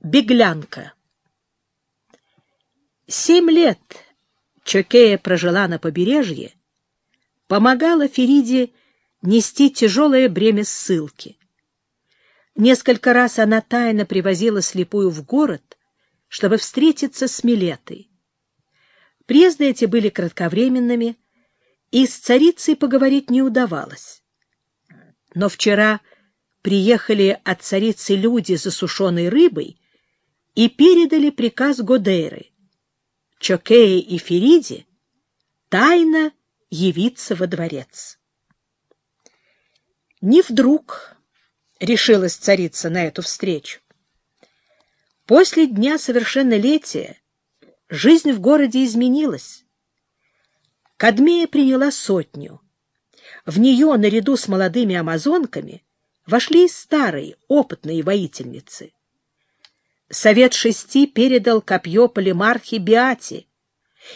Беглянка. Семь лет Чокея прожила на побережье, помогала Фериде нести тяжелое бремя ссылки. Несколько раз она тайно привозила слепую в город, чтобы встретиться с Милетой. Приезды эти были кратковременными, и с царицей поговорить не удавалось. Но вчера приехали от царицы люди за сушеной рыбой и передали приказ Годейры Чокее и Фериде тайно явиться во дворец. Не вдруг решилась царица на эту встречу. После дня совершеннолетия жизнь в городе изменилась. Кадмея приняла сотню. В нее, наряду с молодыми амазонками, вошли и старые, опытные воительницы. Совет шести передал копье полимархи Биати,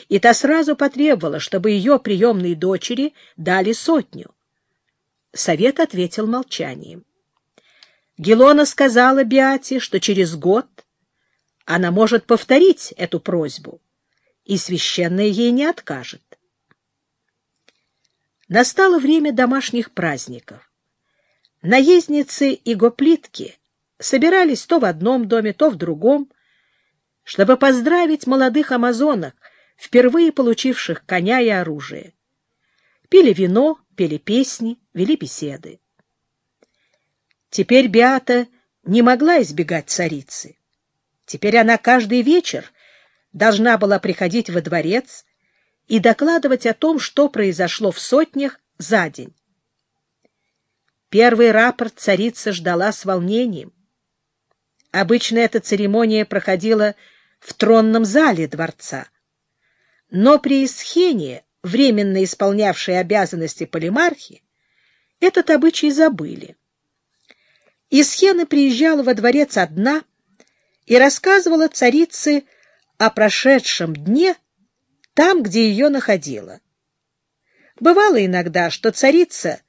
и та сразу потребовала, чтобы ее приемной дочери дали сотню. Совет ответил молчанием. Гелона сказала Биати, что через год она может повторить эту просьбу, и священная ей не откажет. Настало время домашних праздников. Наездницы и гоплитки собирались то в одном доме, то в другом, чтобы поздравить молодых амазонок, впервые получивших коня и оружие. Пили вино, пели песни, вели беседы. Теперь Биата не могла избегать царицы. Теперь она каждый вечер должна была приходить во дворец и докладывать о том, что произошло в сотнях за день. Первый рапорт царица ждала с волнением. Обычно эта церемония проходила в тронном зале дворца. Но при Исхене, временно исполнявшей обязанности полимархи, этот обычай забыли. Исхена приезжала во дворец одна и рассказывала царице о прошедшем дне там, где ее находила. Бывало иногда, что царица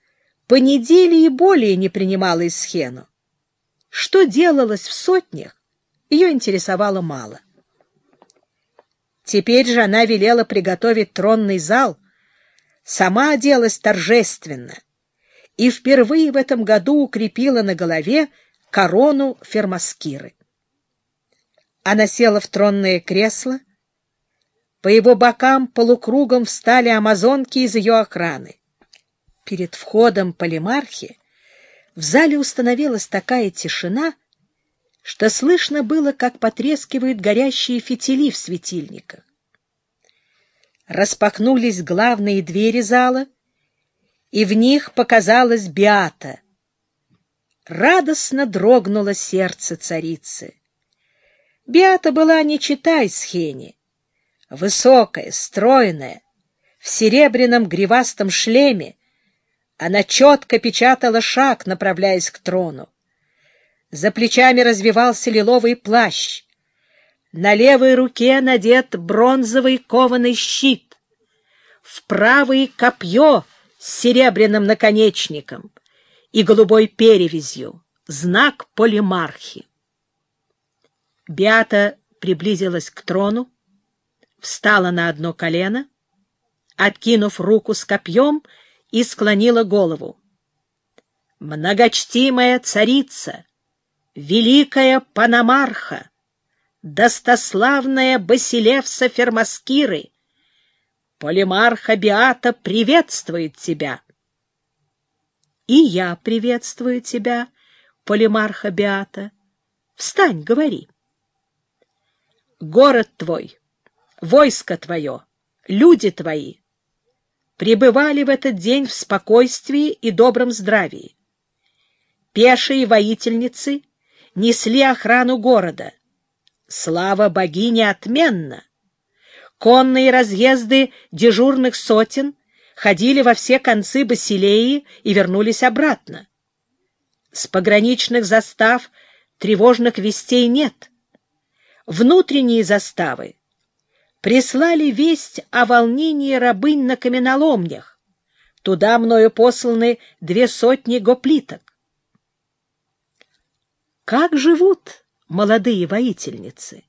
по неделе и более не принимала Исхену. Что делалось в сотнях, ее интересовало мало. Теперь же она велела приготовить тронный зал, сама оделась торжественно — и впервые в этом году укрепила на голове корону фермаскиры. Она села в тронное кресло. По его бокам полукругом встали амазонки из ее охраны. Перед входом полимархи в зале установилась такая тишина, что слышно было, как потрескивают горящие фитили в светильниках. Распахнулись главные двери зала, и в них показалась Биата. Радостно дрогнуло сердце царицы. Биата была не читай Схени. Высокая, стройная, в серебряном гривастом шлеме, она четко печатала шаг, направляясь к трону. За плечами развивался лиловый плащ. На левой руке надет бронзовый кованый щит. В правой — копье с серебряным наконечником и голубой перевязью, знак полимархи. Биата приблизилась к трону, встала на одно колено, откинув руку с копьем и склонила голову. «Многочтимая царица, великая Панамарха, достославная Басилевса Фермаскиры, Полимарха Биата приветствует тебя. И я приветствую тебя, Полимарха Биата. Встань, говори. Город твой, войско твое, люди твои пребывали в этот день в спокойствии и добром здравии. Пешие воительницы несли охрану города. Слава богине отменна! Конные разъезды дежурных сотен ходили во все концы Басилеи и вернулись обратно. С пограничных застав тревожных вестей нет. Внутренние заставы прислали весть о волнении рабынь на каменоломнях. Туда мною посланы две сотни гоплиток. Как живут молодые воительницы.